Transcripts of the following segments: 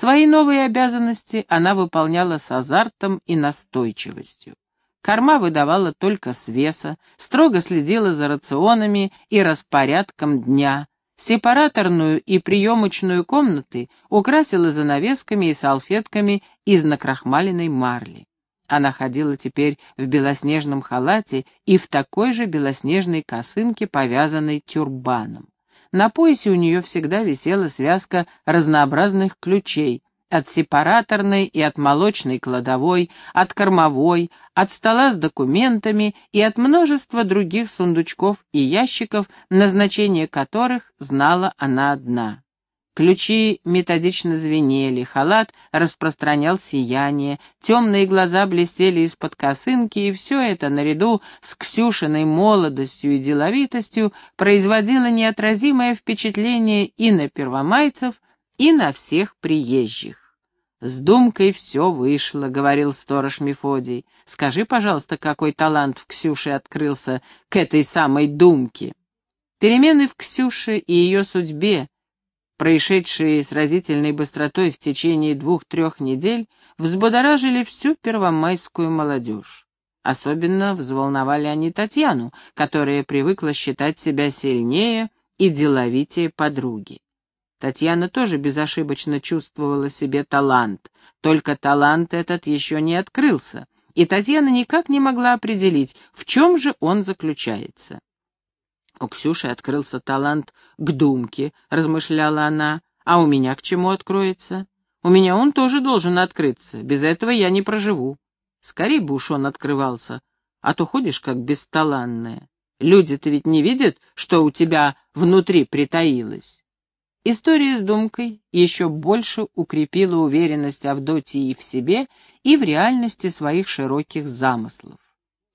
Свои новые обязанности она выполняла с азартом и настойчивостью. Корма выдавала только с веса, строго следила за рационами и распорядком дня. Сепараторную и приемочную комнаты украсила занавесками и салфетками из накрахмаленной марли. Она ходила теперь в белоснежном халате и в такой же белоснежной косынке, повязанной тюрбаном. На поясе у нее всегда висела связка разнообразных ключей, от сепараторной и от молочной кладовой, от кормовой, от стола с документами и от множества других сундучков и ящиков, назначение которых знала она одна. Ключи методично звенели, халат распространял сияние, темные глаза блестели из-под косынки, и все это, наряду с Ксюшиной молодостью и деловитостью, производило неотразимое впечатление и на первомайцев, и на всех приезжих. «С думкой все вышло», — говорил сторож Мефодий. «Скажи, пожалуйста, какой талант в Ксюше открылся к этой самой думке?» Перемены в Ксюше и ее судьбе, происшедшие с разительной быстротой в течение двух-трех недель, взбодоражили всю первомайскую молодежь. Особенно взволновали они Татьяну, которая привыкла считать себя сильнее и деловитее подруги. Татьяна тоже безошибочно чувствовала в себе талант, только талант этот еще не открылся, и Татьяна никак не могла определить, в чем же он заключается. У Ксюши открылся талант к думке, размышляла она, а у меня к чему откроется? У меня он тоже должен открыться, без этого я не проживу. Скорей бы уж он открывался, а то ходишь как бесталанная. Люди-то ведь не видят, что у тебя внутри притаилось. История с думкой еще больше укрепила уверенность Авдотии в себе и в реальности своих широких замыслов.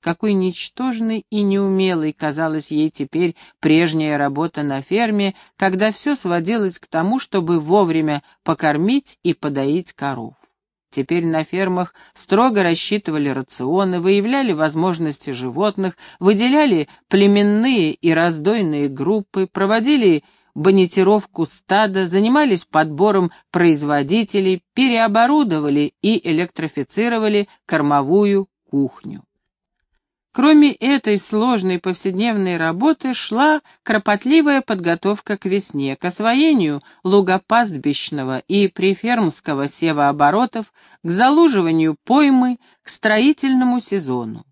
Какой ничтожной и неумелой казалась ей теперь прежняя работа на ферме, когда все сводилось к тому, чтобы вовремя покормить и подоить коров. Теперь на фермах строго рассчитывали рационы, выявляли возможности животных, выделяли племенные и раздойные группы, проводили бонитировку стада, занимались подбором производителей, переоборудовали и электрифицировали кормовую кухню. Кроме этой сложной повседневной работы шла кропотливая подготовка к весне, к освоению лугопастбищного и прифермского севооборотов, к залуживанию поймы, к строительному сезону.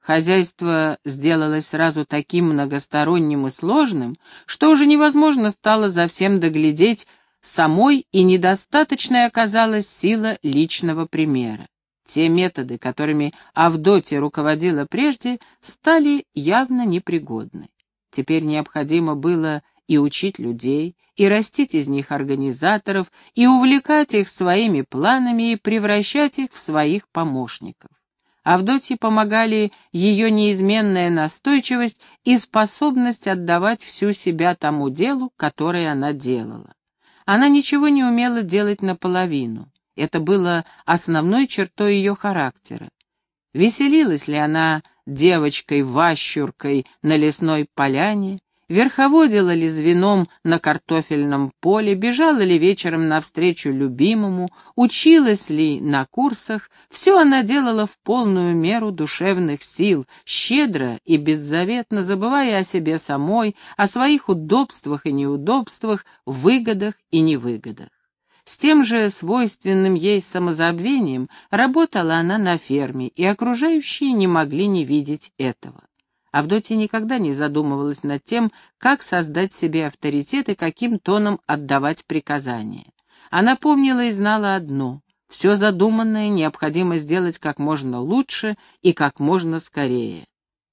Хозяйство сделалось сразу таким многосторонним и сложным, что уже невозможно стало за всем доглядеть самой, и недостаточной оказалась сила личного примера. Те методы, которыми Авдотья руководила прежде, стали явно непригодны. Теперь необходимо было и учить людей, и растить из них организаторов, и увлекать их своими планами, и превращать их в своих помощников. Авдотье помогали ее неизменная настойчивость и способность отдавать всю себя тому делу, которое она делала. Она ничего не умела делать наполовину. Это было основной чертой ее характера. Веселилась ли она девочкой-ващуркой на лесной поляне, верховодила ли звеном на картофельном поле, бежала ли вечером навстречу любимому, училась ли на курсах, все она делала в полную меру душевных сил, щедро и беззаветно забывая о себе самой, о своих удобствах и неудобствах, выгодах и невыгодах. С тем же свойственным ей самозабвением работала она на ферме, и окружающие не могли не видеть этого. Авдотья никогда не задумывалась над тем, как создать себе авторитет и каким тоном отдавать приказания. Она помнила и знала одно — все задуманное необходимо сделать как можно лучше и как можно скорее.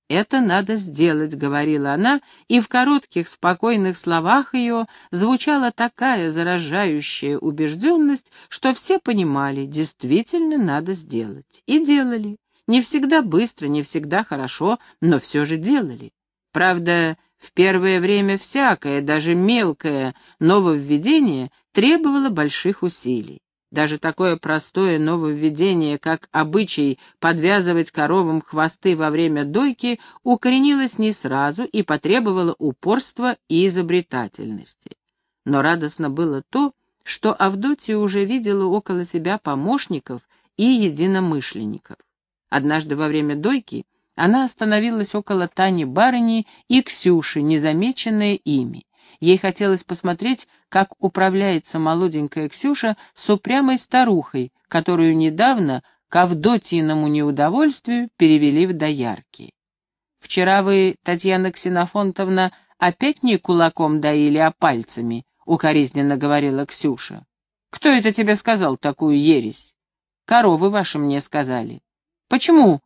«Это надо сделать», — говорила она, и в коротких, спокойных словах ее звучала такая заражающая убежденность, что все понимали, действительно надо сделать. И делали. Не всегда быстро, не всегда хорошо, но все же делали. Правда, в первое время всякое, даже мелкое нововведение требовало больших усилий. Даже такое простое нововведение, как обычай подвязывать коровам хвосты во время дойки, укоренилось не сразу и потребовало упорства и изобретательности. Но радостно было то, что Авдотья уже видела около себя помощников и единомышленников. Однажды во время дойки она остановилась около Тани барыни и Ксюши, незамеченная ими. Ей хотелось посмотреть, как управляется молоденькая Ксюша с упрямой старухой, которую недавно, к Авдотьиному неудовольствию, перевели в доярки. «Вчера вы, Татьяна Ксенофонтовна, опять не кулаком доили, а пальцами», — укоризненно говорила Ксюша. «Кто это тебе сказал такую ересь?» «Коровы ваши мне сказали». «Почему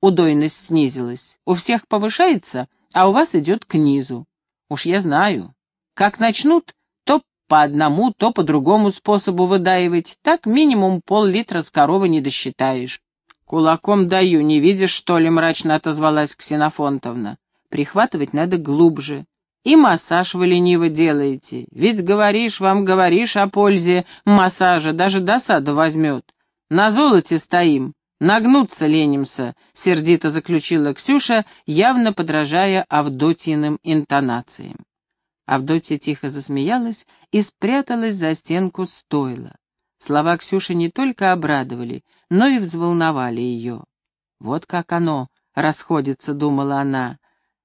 удойность снизилась? У всех повышается, а у вас идет к низу. Уж я знаю. Как начнут, то по одному, то по другому способу выдаивать, так минимум пол-литра с коровы не досчитаешь. «Кулаком даю, не видишь, что ли?» — мрачно отозвалась Ксенофонтовна. «Прихватывать надо глубже. И массаж вы лениво делаете. Ведь говоришь, вам говоришь о пользе массажа, даже досаду возьмет. На золоте стоим, нагнуться ленимся», — сердито заключила Ксюша, явно подражая Авдотьиным интонациям. Авдотья тихо засмеялась и спряталась за стенку стойла. Слова Ксюши не только обрадовали, но и взволновали ее. «Вот как оно расходится», — думала она.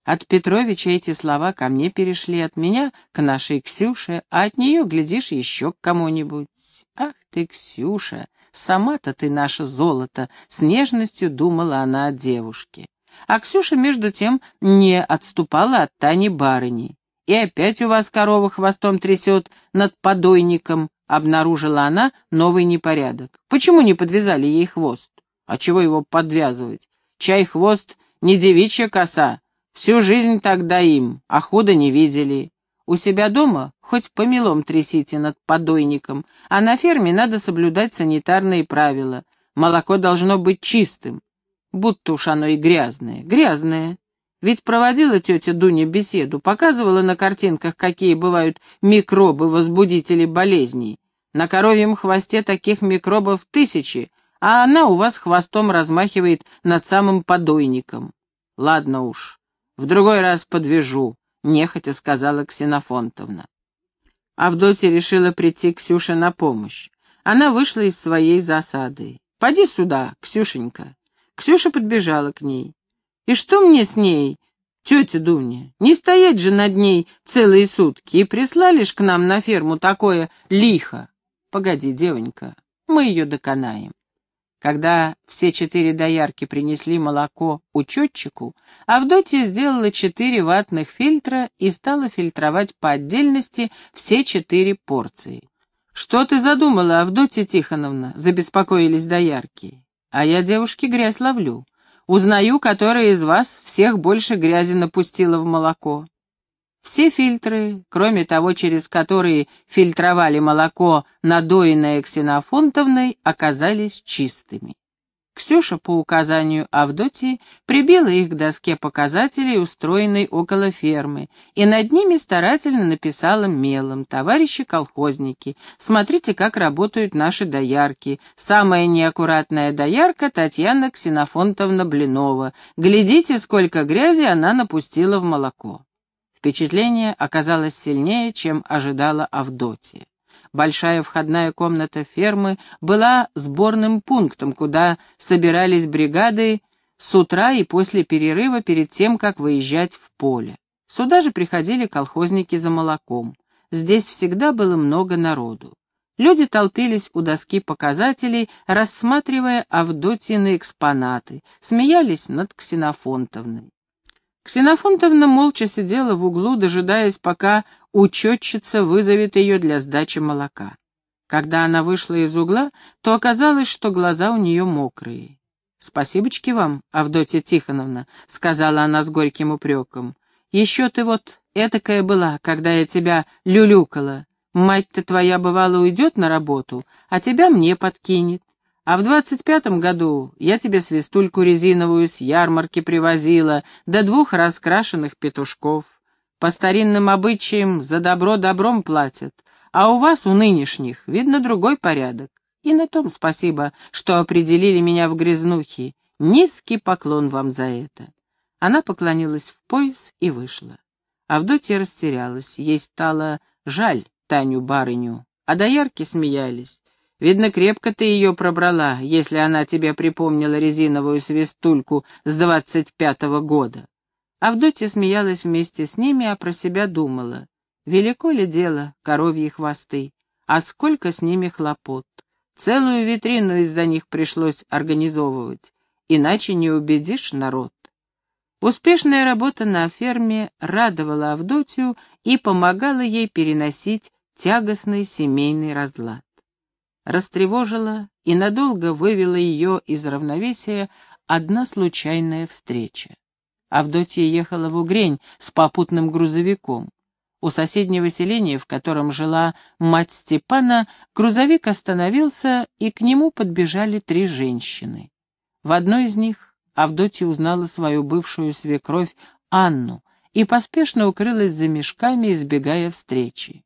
«От Петровича эти слова ко мне перешли, от меня к нашей Ксюше, а от нее, глядишь, еще к кому-нибудь. Ах ты, Ксюша, сама-то ты наше золото», — с нежностью думала она о девушке. А Ксюша, между тем, не отступала от Тани барыни. И опять у вас корова хвостом трясет над подойником, обнаружила она новый непорядок. Почему не подвязали ей хвост? А чего его подвязывать? Чай хвост не девичья коса. Всю жизнь тогда им, а худо не видели. У себя дома хоть помелом трясите над подойником, а на ферме надо соблюдать санитарные правила. Молоко должно быть чистым. Будто уж оно и грязное. Грязное. Ведь проводила тетя Дуня беседу, показывала на картинках, какие бывают микробы, возбудители болезней. На коровьем хвосте таких микробов тысячи, а она у вас хвостом размахивает над самым подойником. Ладно уж, в другой раз подвяжу, нехотя сказала Ксенофонтовна. Авдотья решила прийти Ксюше на помощь. Она вышла из своей засады. «Поди сюда, Ксюшенька». Ксюша подбежала к ней. И что мне с ней, тетя Дуня? Не стоять же над ней целые сутки. И прислали ж к нам на ферму такое лихо. Погоди, девонька, мы ее доконаем. Когда все четыре доярки принесли молоко учетчику, Авдотья сделала четыре ватных фильтра и стала фильтровать по отдельности все четыре порции. «Что ты задумала, Авдотья Тихоновна?» — забеспокоились доярки. «А я девушке грязь ловлю. Узнаю, которая из вас всех больше грязи напустила в молоко. Все фильтры, кроме того, через которые фильтровали молоко, надоенное ксенофонтовной, оказались чистыми. Ксюша по указанию Авдотьи прибила их к доске показателей, устроенной около фермы, и над ними старательно написала мелом «Товарищи колхозники, смотрите, как работают наши доярки. Самая неаккуратная доярка Татьяна Ксенофонтовна Блинова. Глядите, сколько грязи она напустила в молоко». Впечатление оказалось сильнее, чем ожидала Авдотья. Большая входная комната фермы была сборным пунктом, куда собирались бригады с утра и после перерыва перед тем, как выезжать в поле. Сюда же приходили колхозники за молоком. Здесь всегда было много народу. Люди толпились у доски показателей, рассматривая Авдотьины экспонаты, смеялись над Ксенофонтовной. Ксенофонтовна молча сидела в углу, дожидаясь, пока учетчица вызовет ее для сдачи молока. Когда она вышла из угла, то оказалось, что глаза у нее мокрые. «Спасибочки вам, Авдотья Тихоновна», — сказала она с горьким упреком. «Еще ты вот этакая была, когда я тебя люлюкала. Мать-то твоя, бывало, уйдет на работу, а тебя мне подкинет. А в двадцать пятом году я тебе свистульку резиновую с ярмарки привозила, до двух раскрашенных петушков. По старинным обычаям за добро добром платят, а у вас, у нынешних, видно другой порядок. И на том спасибо, что определили меня в грязнухи. Низкий поклон вам за это. Она поклонилась в пояс и вышла. Авдотья растерялась. Ей стало жаль Таню-барыню. а доярки смеялись. Видно, крепко ты ее пробрала, если она тебе припомнила резиновую свистульку с двадцать пятого года. Авдотья смеялась вместе с ними, а про себя думала. Велико ли дело, коровьи хвосты, а сколько с ними хлопот. Целую витрину из-за них пришлось организовывать, иначе не убедишь народ. Успешная работа на ферме радовала Авдотью и помогала ей переносить тягостный семейный разлад растревожила и надолго вывела ее из равновесия одна случайная встреча. Авдотья ехала в Угрень с попутным грузовиком. У соседнего селения, в котором жила мать Степана, грузовик остановился, и к нему подбежали три женщины. В одной из них Авдотья узнала свою бывшую свекровь Анну и поспешно укрылась за мешками, избегая встречи.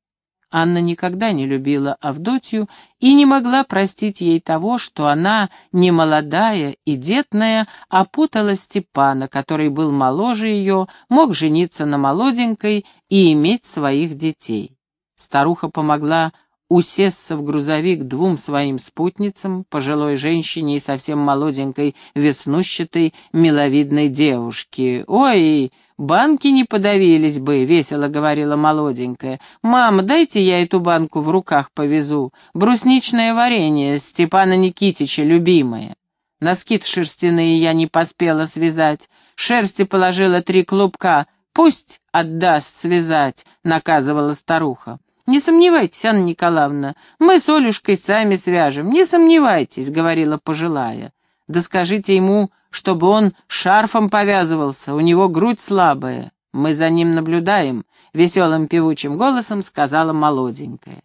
Анна никогда не любила Авдотью и не могла простить ей того, что она, не молодая и детная, опутала Степана, который был моложе ее, мог жениться на молоденькой и иметь своих детей. Старуха помогла усесться в грузовик двум своим спутницам, пожилой женщине и совсем молоденькой, веснущатой, миловидной девушке. «Ой!» «Банки не подавились бы», — весело говорила молоденькая. «Мама, дайте я эту банку в руках повезу. Брусничное варенье, Степана Никитича, любимое». Носки шерстяные я не поспела связать. Шерсти положила три клубка. Пусть отдаст связать, — наказывала старуха. «Не сомневайтесь, Анна Николаевна, мы с Олюшкой сами свяжем, не сомневайтесь», — говорила пожилая. «Да скажите ему, чтобы он шарфом повязывался, у него грудь слабая. Мы за ним наблюдаем», — веселым певучим голосом сказала молоденькая.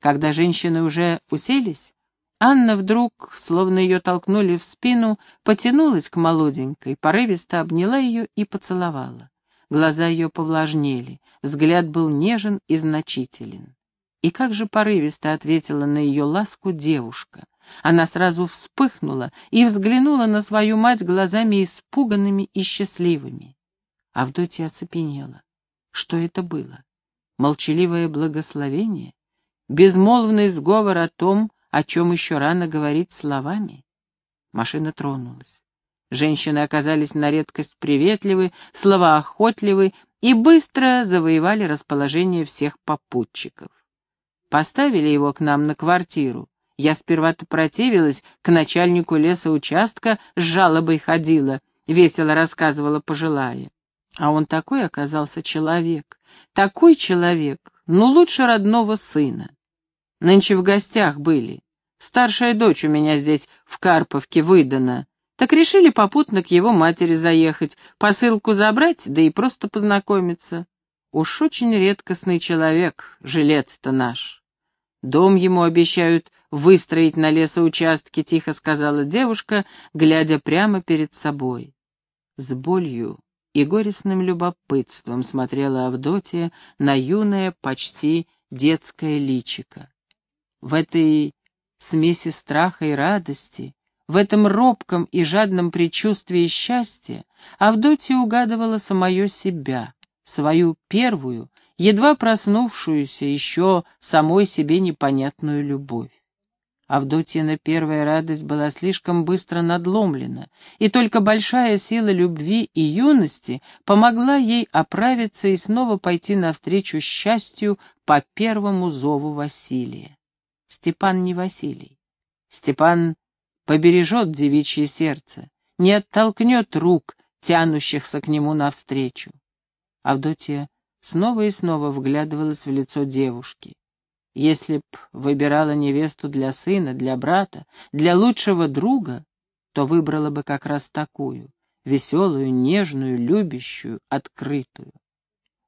Когда женщины уже уселись, Анна вдруг, словно ее толкнули в спину, потянулась к молоденькой, порывисто обняла ее и поцеловала. Глаза ее повлажнели, взгляд был нежен и значителен. И как же порывисто ответила на ее ласку девушка — она сразу вспыхнула и взглянула на свою мать глазами испуганными и счастливыми. Авдотья оцепенела. Что это было? Молчаливое благословение? Безмолвный сговор о том, о чем еще рано говорить словами? Машина тронулась. Женщины оказались на редкость приветливы, словоохотливы и быстро завоевали расположение всех попутчиков. Поставили его к нам на квартиру, я сперва-то противилась, к начальнику лесоучастка с жалобой ходила, весело рассказывала пожилая. А он такой оказался человек, такой человек, ну лучше родного сына. Нынче в гостях были. Старшая дочь у меня здесь в Карповке выдана. Так решили попутно к его матери заехать, посылку забрать, да и просто познакомиться. Уж очень редкостный человек, жилец-то наш. Дом ему обещают выстроить на лесоучастке, тихо сказала девушка, глядя прямо перед собой. С болью и горестным любопытством смотрела Авдотья на юное, почти детское личико. В этой смеси страха и радости, в этом робком и жадном предчувствии счастья Авдотья угадывала самое себя, свою первую, едва проснувшуюся еще самой себе непонятную любовь. Авдотьина первая радость была слишком быстро надломлена, и только большая сила любви и юности помогла ей оправиться и снова пойти навстречу счастью по первому зову Василия. Степан не Василий. Степан побережет девичье сердце, не оттолкнет рук, тянущихся к нему навстречу. Авдотья снова и снова вглядывалась в лицо девушки. Если б выбирала невесту для сына, для брата, для лучшего друга, то выбрала бы как раз такую, веселую, нежную, любящую, открытую.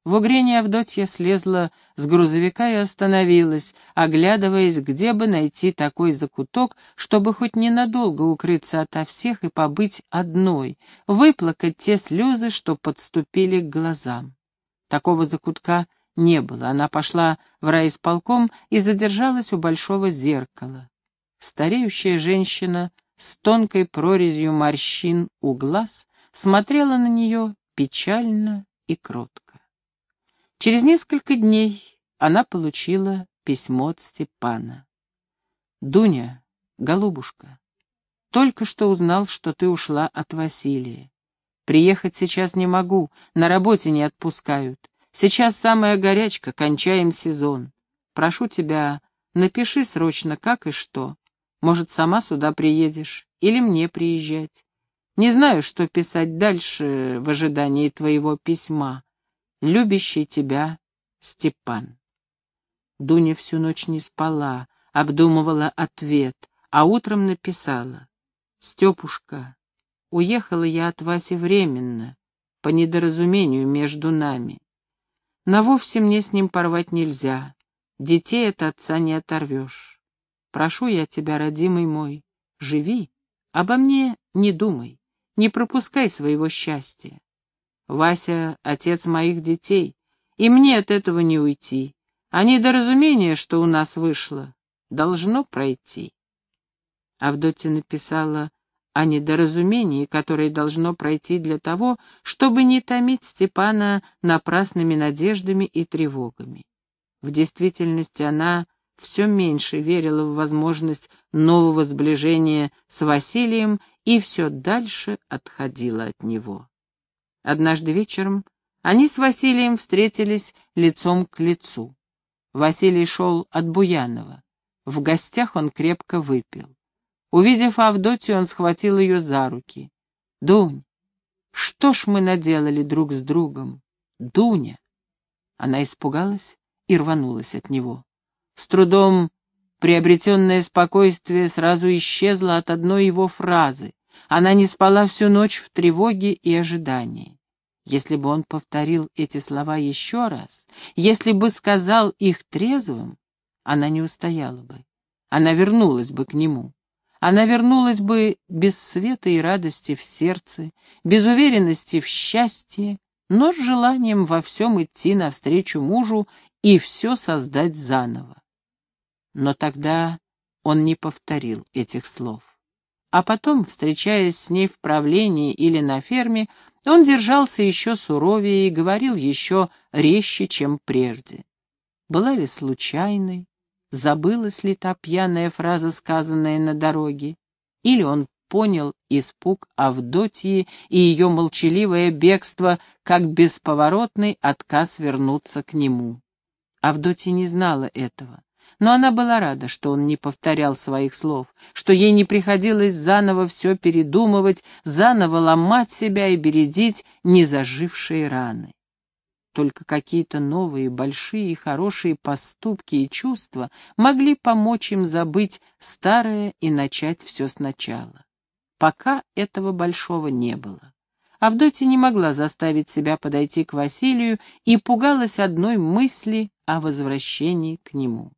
В угрене Авдотья слезла с грузовика и остановилась, оглядываясь, где бы найти такой закуток, чтобы хоть ненадолго укрыться ото всех и побыть одной, выплакать те слезы, что подступили к глазам. Такого закутка не было. Она пошла в райисполком и задержалась у большого зеркала. Стареющая женщина с тонкой прорезью морщин у глаз смотрела на нее печально и кротко. Через несколько дней она получила письмо от Степана. «Дуня, голубушка, только что узнал, что ты ушла от Василия. Приехать сейчас не могу, на работе не отпускают. Сейчас самая горячка, кончаем сезон. Прошу тебя, напиши срочно, как и что. Может, сама сюда приедешь или мне приезжать. Не знаю, что писать дальше в ожидании твоего письма. Любящий тебя Степан. Дуня всю ночь не спала, обдумывала ответ, а утром написала. «Степушка, уехала я от Васи временно, по недоразумению между нами. Но вовсе мне с ним порвать нельзя, детей от отца не оторвешь. Прошу я тебя, родимый мой, живи, обо мне не думай, не пропускай своего счастья. Вася — отец моих детей, и мне от этого не уйти, а недоразумение, что у нас вышло, должно пройти. Авдотья написала о недоразумении, которое должно пройти для того, чтобы не томить Степана напрасными надеждами и тревогами. В действительности она все меньше верила в возможность нового сближения с Василием и все дальше отходила от него. Однажды вечером они с Василием встретились лицом к лицу. Василий шел от Буянова. В гостях он крепко выпил. Увидев Авдотью, он схватил ее за руки. «Дунь, что ж мы наделали друг с другом? Дуня!» Она испугалась и рванулась от него. С трудом приобретенное спокойствие сразу исчезло от одной его фразы. Она не спала всю ночь в тревоге и ожидании. Если бы он повторил эти слова еще раз, если бы сказал их трезвым, она не устояла бы. Она вернулась бы к нему. Она вернулась бы без света и радости в сердце, без уверенности в счастье, но с желанием во всем идти навстречу мужу и все создать заново. Но тогда он не повторил этих слов. А потом, встречаясь с ней в правлении или на ферме, он держался еще суровее и говорил еще резче, чем прежде. Была ли случайной, забылась ли та пьяная фраза, сказанная на дороге, или он понял испуг Авдотьи и ее молчаливое бегство, как бесповоротный отказ вернуться к нему. Авдотья не знала этого. Но она была рада, что он не повторял своих слов, что ей не приходилось заново все передумывать, заново ломать себя и бередить незажившие раны. Только какие-то новые, большие и хорошие поступки и чувства могли помочь им забыть старое и начать все сначала. Пока этого большого не было. Авдотья не могла заставить себя подойти к Василию и пугалась одной мысли о возвращении к нему.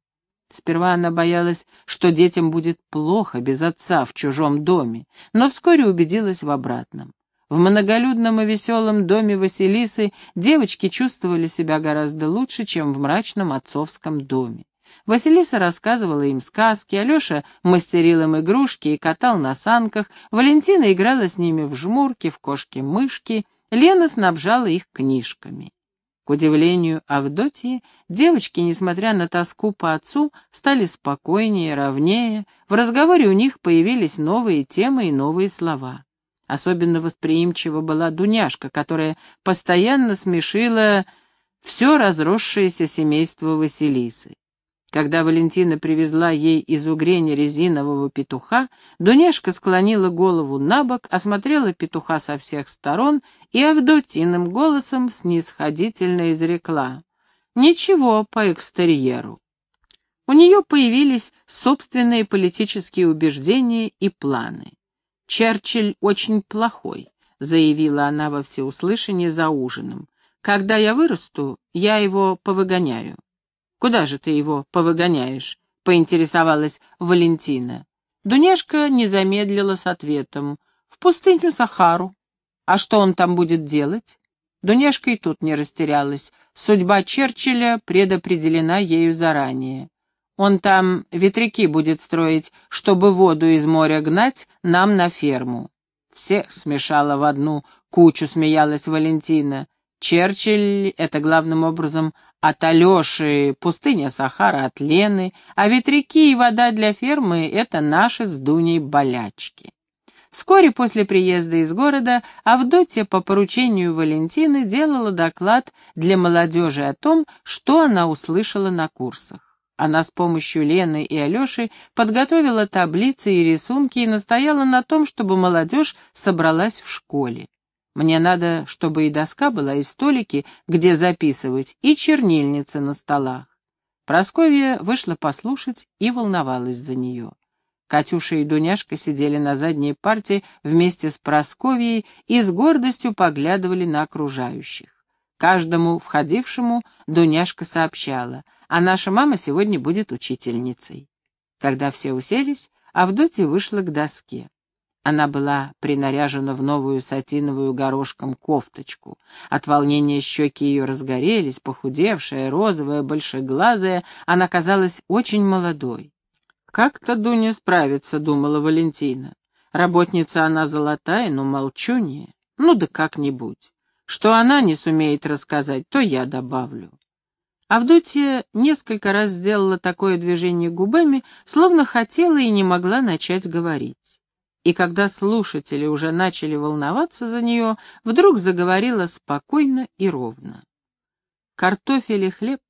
Сперва она боялась, что детям будет плохо без отца в чужом доме, но вскоре убедилась в обратном. В многолюдном и веселом доме Василисы девочки чувствовали себя гораздо лучше, чем в мрачном отцовском доме. Василиса рассказывала им сказки, Алеша мастерил им игрушки и катал на санках, Валентина играла с ними в жмурки, в кошки-мышки, Лена снабжала их книжками. К удивлению Авдотьи, девочки, несмотря на тоску по отцу, стали спокойнее, ровнее, в разговоре у них появились новые темы и новые слова. Особенно восприимчива была Дуняшка, которая постоянно смешила все разросшееся семейство Василисы. Когда Валентина привезла ей из угрения резинового петуха, Дуняшка склонила голову на бок, осмотрела петуха со всех сторон и Авдотиным голосом снисходительно изрекла. «Ничего по экстерьеру». У нее появились собственные политические убеждения и планы. «Черчилль очень плохой», — заявила она во всеуслышание за ужином. «Когда я вырасту, я его повыгоняю». «Куда же ты его повыгоняешь?» — поинтересовалась Валентина. Дуняшка не замедлила с ответом. «В пустыню Сахару. А что он там будет делать?» Дуняшка и тут не растерялась. Судьба Черчилля предопределена ею заранее. Он там ветряки будет строить, чтобы воду из моря гнать нам на ферму. Всех смешала в одну кучу, смеялась Валентина. Черчилль — это главным образом от Алеши пустыня Сахара от Лены, а ветряки и вода для фермы — это наши с Дуней болячки. Вскоре после приезда из города Авдотья по поручению Валентины делала доклад для молодежи о том, что она услышала на курсах. Она с помощью Лены и Алеши подготовила таблицы и рисунки и настояла на том, чтобы молодежь собралась в школе. Мне надо, чтобы и доска была, и столики, где записывать, и чернильница на столах. Просковья вышла послушать и волновалась за нее. Катюша и Дуняшка сидели на задней парте вместе с Просковьей и с гордостью поглядывали на окружающих. Каждому входившему Дуняшка сообщала, а наша мама сегодня будет учительницей. Когда все уселись, Авдотья вышла к доске. Она была принаряжена в новую сатиновую горошком кофточку. От волнения щеки ее разгорелись, похудевшая, розовая, большеглазая, она казалась очень молодой. «Как-то Дуня справится», — думала Валентина. «Работница она золотая, но молчунья. Ну да как-нибудь. Что она не сумеет рассказать, то я добавлю». Авдотья несколько раз сделала такое движение губами, словно хотела и не могла начать говорить. И когда слушатели уже начали волноваться за нее, вдруг заговорила спокойно и ровно. Картофель и хлеб,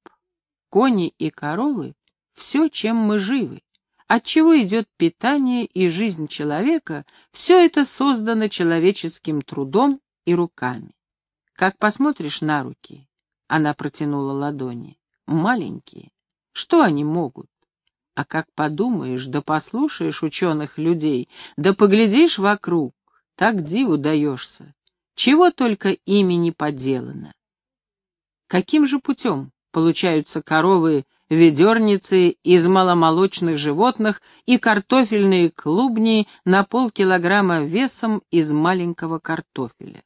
кони и коровы — все, чем мы живы от чего идет питание и жизнь человека, все это создано человеческим трудом и руками. Как посмотришь на руки, она протянула ладони, маленькие, что они могут? А как подумаешь, да послушаешь ученых людей, да поглядишь вокруг, так диву даешься. Чего только ими не поделано. Каким же путем получаются коровы ведерницы из маломолочных животных и картофельные клубни на полкилограмма весом из маленького картофеля.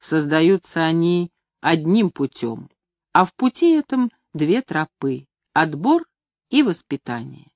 Создаются они одним путем, а в пути этом две тропы — отбор и воспитание.